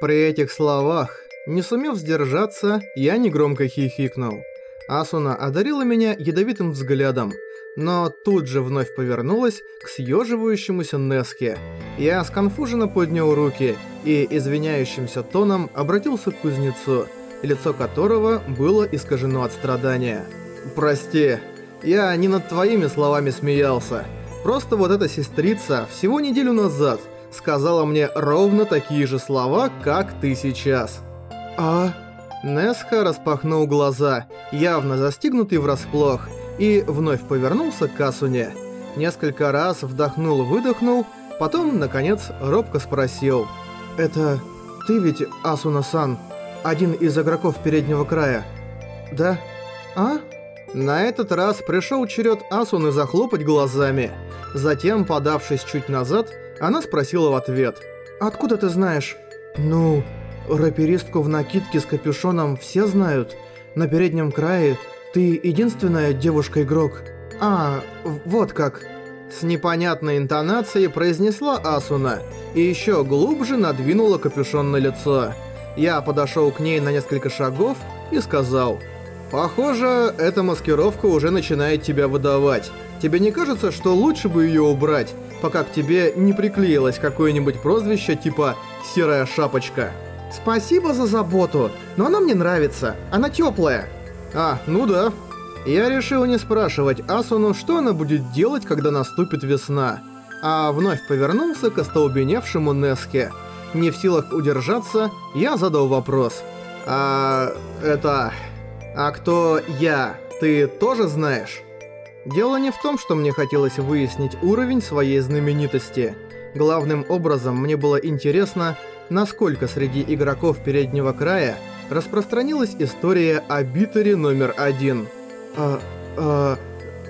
При этих словах, не сумев сдержаться, я негромко хихикнул. Асуна одарила меня ядовитым взглядом, но тут же вновь повернулась к съеживающемуся Неске. Я сконфуженно поднял руки и извиняющимся тоном обратился к кузнецу, лицо которого было искажено от страдания. «Прости, я не над твоими словами смеялся. Просто вот эта сестрица всего неделю назад сказала мне ровно такие же слова, как ты сейчас». «А...» Несха распахнул глаза, явно застигнутый врасплох, и вновь повернулся к Асуне. Несколько раз вдохнул-выдохнул, потом, наконец, робко спросил. «Это ты ведь, Асуна-сан, один из игроков переднего края?» «Да?» «А?» На этот раз пришел черед Асуны захлопать глазами. Затем, подавшись чуть назад, она спросила в ответ. «Откуда ты знаешь?» «Ну, рэперистку в накидке с капюшоном все знают. На переднем крае ты единственная девушка-игрок». «А, вот как». С непонятной интонацией произнесла Асуна и еще глубже надвинула капюшон на лицо. Я подошел к ней на несколько шагов и сказал... «Похоже, эта маскировка уже начинает тебя выдавать. Тебе не кажется, что лучше бы ее убрать, пока к тебе не приклеилось какое-нибудь прозвище типа «Серая шапочка»?» «Спасибо за заботу, но она мне нравится, она теплая». «А, ну да». Я решил не спрашивать Асуну, что она будет делать, когда наступит весна, а вновь повернулся к остолбеневшему Неске. Не в силах удержаться, я задал вопрос. «А... это... а кто я? Ты тоже знаешь?» Дело не в том, что мне хотелось выяснить уровень своей знаменитости. Главным образом мне было интересно, насколько среди игроков переднего края распространилась история о битере номер один. А... а...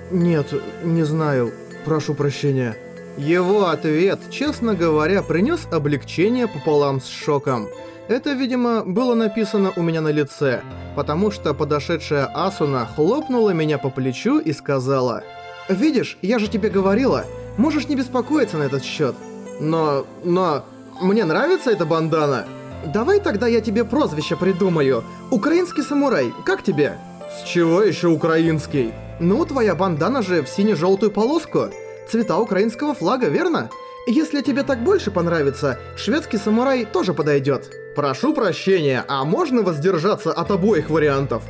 нет, не знаю. Прошу прощения. Его ответ, честно говоря, принес облегчение пополам с шоком. Это, видимо, было написано у меня на лице, потому что подошедшая Асуна хлопнула меня по плечу и сказала «Видишь, я же тебе говорила, можешь не беспокоиться на этот счет». «Но... но... мне нравится эта бандана». «Давай тогда я тебе прозвище придумаю. Украинский самурай, как тебе?» «С чего еще украинский?» «Ну, твоя бандана же в сине-желтую полоску. Цвета украинского флага, верно? Если тебе так больше понравится, шведский самурай тоже подойдет. Прошу прощения, а можно воздержаться от обоих вариантов?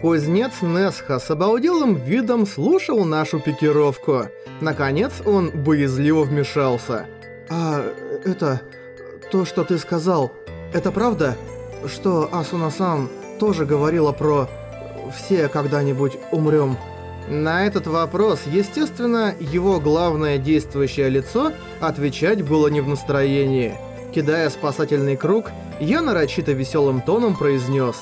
Кузнец Несха с обалделым видом слушал нашу пикировку. Наконец он боязливо вмешался. «А, это... то, что ты сказал, это правда? Что Асуна-сан тоже говорила про... все когда-нибудь умрем?» На этот вопрос, естественно, его главное действующее лицо отвечать было не в настроении. Кидая спасательный круг, я нарочито веселым тоном произнес.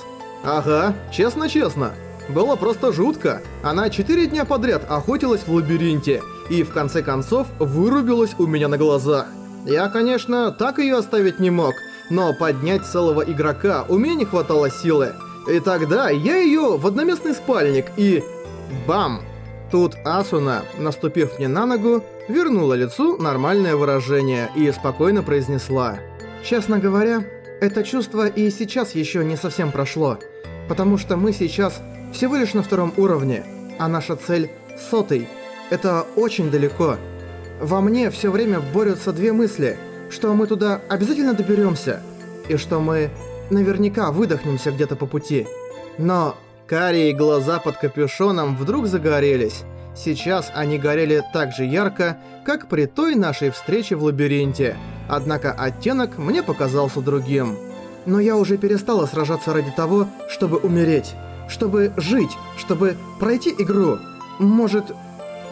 «Ага, честно-честно. Было просто жутко. Она четыре дня подряд охотилась в лабиринте и в конце концов вырубилась у меня на глазах. Я, конечно, так ее оставить не мог, но поднять целого игрока у меня не хватало силы. И тогда я ее в одноместный спальник и... Бам! Тут Асуна, наступив мне на ногу, вернула лицу нормальное выражение и спокойно произнесла. «Честно говоря, это чувство и сейчас еще не совсем прошло, потому что мы сейчас всего лишь на втором уровне, а наша цель — сотый. Это очень далеко. Во мне все время борются две мысли, что мы туда обязательно доберемся, и что мы наверняка выдохнемся где-то по пути. Но Карие глаза под капюшоном вдруг загорелись. Сейчас они горели так же ярко, как при той нашей встрече в лабиринте. Однако оттенок мне показался другим. Но я уже перестала сражаться ради того, чтобы умереть. Чтобы жить, чтобы пройти игру. Может...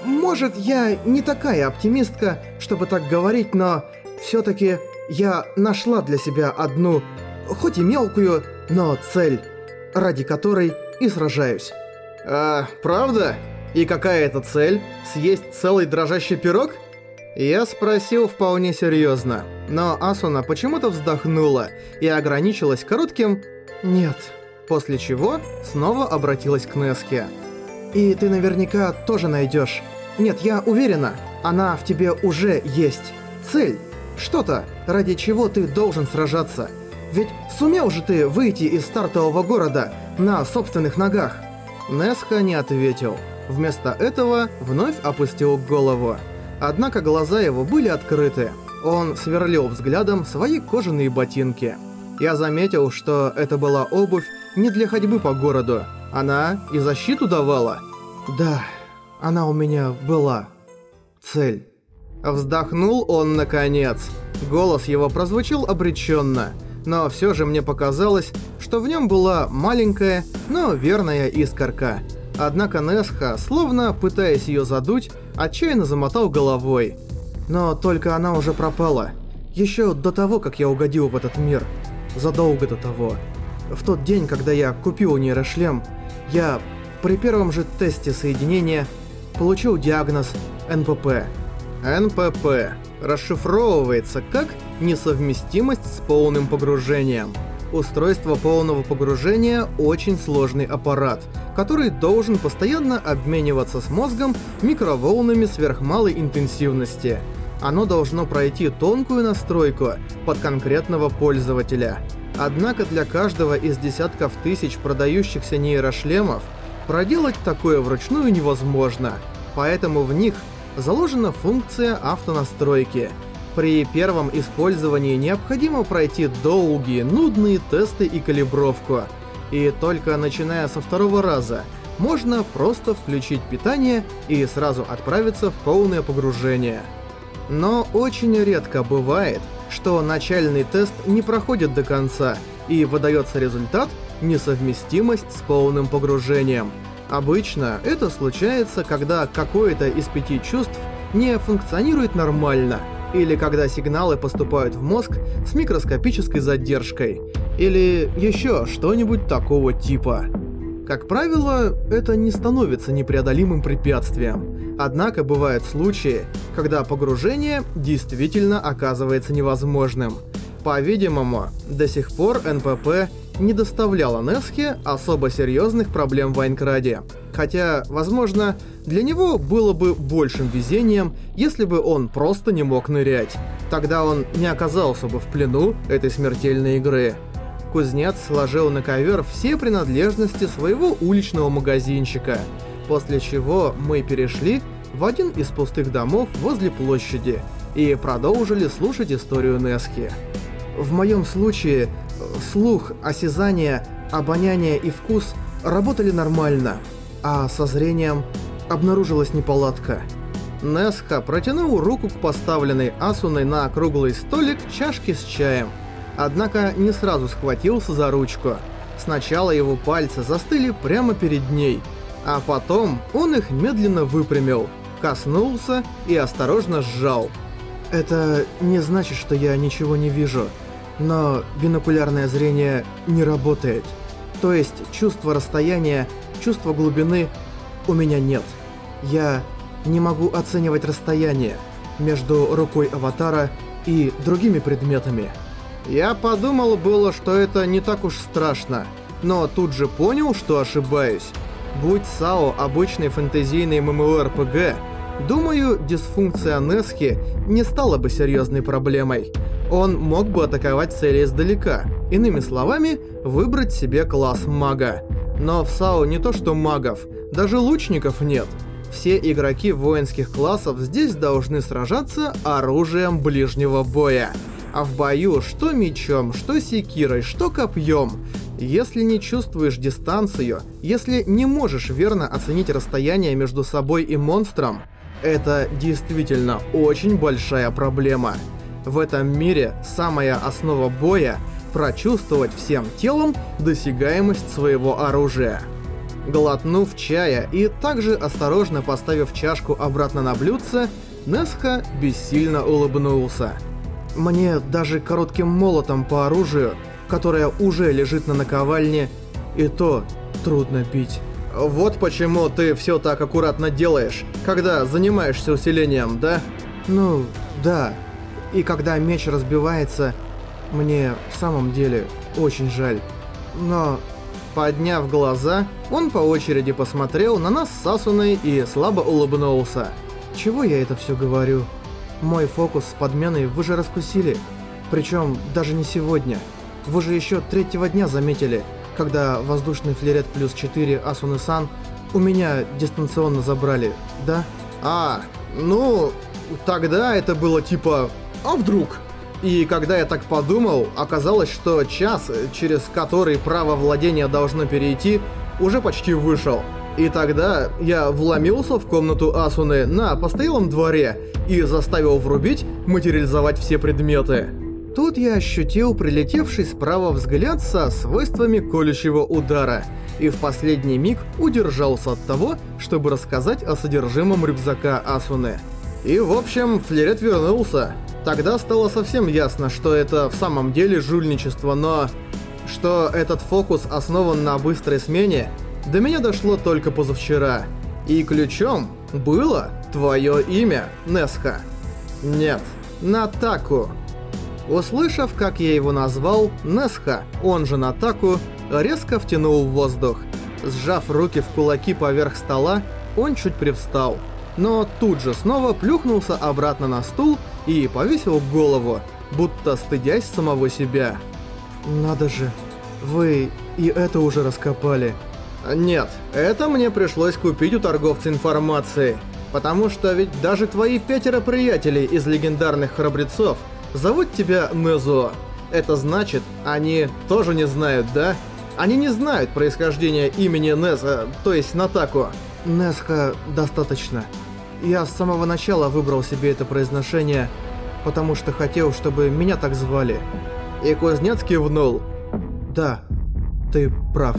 Может, я не такая оптимистка, чтобы так говорить, но... Всё-таки я нашла для себя одну, хоть и мелкую, но цель, ради которой и сражаюсь. А, правда? И какая это цель? Съесть целый дрожащий пирог? Я спросил вполне серьезно, но Асуна почему-то вздохнула и ограничилась коротким «нет», после чего снова обратилась к Неске. «И ты наверняка тоже найдешь. Нет, я уверена, она в тебе уже есть. Цель. Что-то, ради чего ты должен сражаться. Ведь сумел же ты выйти из стартового города на собственных ногах?» Несха не ответил. Вместо этого вновь опустил голову. Однако глаза его были открыты. Он сверлил взглядом свои кожаные ботинки. Я заметил, что это была обувь не для ходьбы по городу. Она и защиту давала. Да, она у меня была. Цель. Вздохнул он наконец. Голос его прозвучал обреченно, но все же мне показалось, что в нем была маленькая, но верная искорка. Однако Несха, словно пытаясь ее задуть, отчаянно замотал головой. Но только она уже пропала. Еще до того, как я угодил в этот мир. Задолго до того. В тот день, когда я купил нейрошлем, я при первом же тесте соединения получил диагноз НПП. НПП расшифровывается как несовместимость с полным погружением. Устройство полного погружения – очень сложный аппарат, который должен постоянно обмениваться с мозгом микроволнами сверхмалой интенсивности. Оно должно пройти тонкую настройку под конкретного пользователя. Однако для каждого из десятков тысяч продающихся нейрошлемов проделать такое вручную невозможно, поэтому в них – заложена функция автонастройки. При первом использовании необходимо пройти долгие, нудные тесты и калибровку. И только начиная со второго раза, можно просто включить питание и сразу отправиться в полное погружение. Но очень редко бывает, что начальный тест не проходит до конца и выдается результат несовместимость с полным погружением – Обычно это случается, когда какое-то из пяти чувств не функционирует нормально, или когда сигналы поступают в мозг с микроскопической задержкой, или еще что-нибудь такого типа. Как правило, это не становится непреодолимым препятствием. Однако бывают случаи, когда погружение действительно оказывается невозможным. По-видимому, до сих пор НПП не доставляло Несхе особо серьезных проблем в Айнкраде. Хотя, возможно, для него было бы большим везением, если бы он просто не мог нырять. Тогда он не оказался бы в плену этой смертельной игры. Кузнец сложил на ковер все принадлежности своего уличного магазинчика, после чего мы перешли в один из пустых домов возле площади и продолжили слушать историю Несхи. В моем случае слух, осязание, обоняние и вкус работали нормально, а со зрением обнаружилась неполадка. Несха протянул руку к поставленной Асуной на круглый столик чашки с чаем, однако не сразу схватился за ручку. Сначала его пальцы застыли прямо перед ней, а потом он их медленно выпрямил, коснулся и осторожно сжал. «Это не значит, что я ничего не вижу», но бинокулярное зрение не работает. То есть чувство расстояния, чувство глубины у меня нет. Я не могу оценивать расстояние между рукой аватара и другими предметами. Я подумал было, что это не так уж страшно, но тут же понял, что ошибаюсь. Будь САО обычной фэнтезийной ММО-РПГ, думаю, дисфункция Несхи не стала бы серьезной проблемой. Он мог бы атаковать цели издалека, иными словами, выбрать себе класс мага. Но в САУ не то что магов, даже лучников нет. Все игроки воинских классов здесь должны сражаться оружием ближнего боя. А в бою что мечом, что секирой, что копьем. Если не чувствуешь дистанцию, если не можешь верно оценить расстояние между собой и монстром, это действительно очень большая проблема. В этом мире самая основа боя — прочувствовать всем телом досягаемость своего оружия. Глотнув чая и также осторожно поставив чашку обратно на блюдце, Несха бессильно улыбнулся. «Мне даже коротким молотом по оружию, которое уже лежит на наковальне, и то трудно бить». «Вот почему ты все так аккуратно делаешь, когда занимаешься усилением, да?» «Ну, да». И когда меч разбивается, мне в самом деле очень жаль. Но, подняв глаза, он по очереди посмотрел на нас с Асуной и слабо улыбнулся. Чего я это все говорю? Мой фокус с подменой вы же раскусили. Причем даже не сегодня. вы же еще третьего дня заметили, когда воздушный флерет плюс 4 Асуны-сан у меня дистанционно забрали, да? А, ну, тогда это было типа «А вдруг?». И когда я так подумал, оказалось, что час, через который право владения должно перейти, уже почти вышел. И тогда я вломился в комнату Асуны на постоялом дворе и заставил врубить материализовать все предметы. Тут я ощутил прилетевший справа взгляд со свойствами колющего удара и в последний миг удержался от того, чтобы рассказать о содержимом рюкзака Асуны. И в общем, флерет вернулся. Тогда стало совсем ясно, что это в самом деле жульничество, но... Что этот фокус основан на быстрой смене, до меня дошло только позавчера. И ключом было твое имя, Несха. Нет, Натаку. Услышав, как я его назвал, Несха, он же Натаку, резко втянул в воздух. Сжав руки в кулаки поверх стола, он чуть привстал. Но тут же снова плюхнулся обратно на стул и повесил голову, будто стыдясь самого себя. «Надо же, вы и это уже раскопали». «Нет, это мне пришлось купить у торговца информации, потому что ведь даже твои пятеро приятелей из легендарных храбрецов зовут тебя Незо. Это значит, они тоже не знают, да? Они не знают происхождения имени Неза, то есть Натаку». «Несха достаточно. Я с самого начала выбрал себе это произношение, потому что хотел, чтобы меня так звали». И Кузнец кивнул. «Да, ты прав».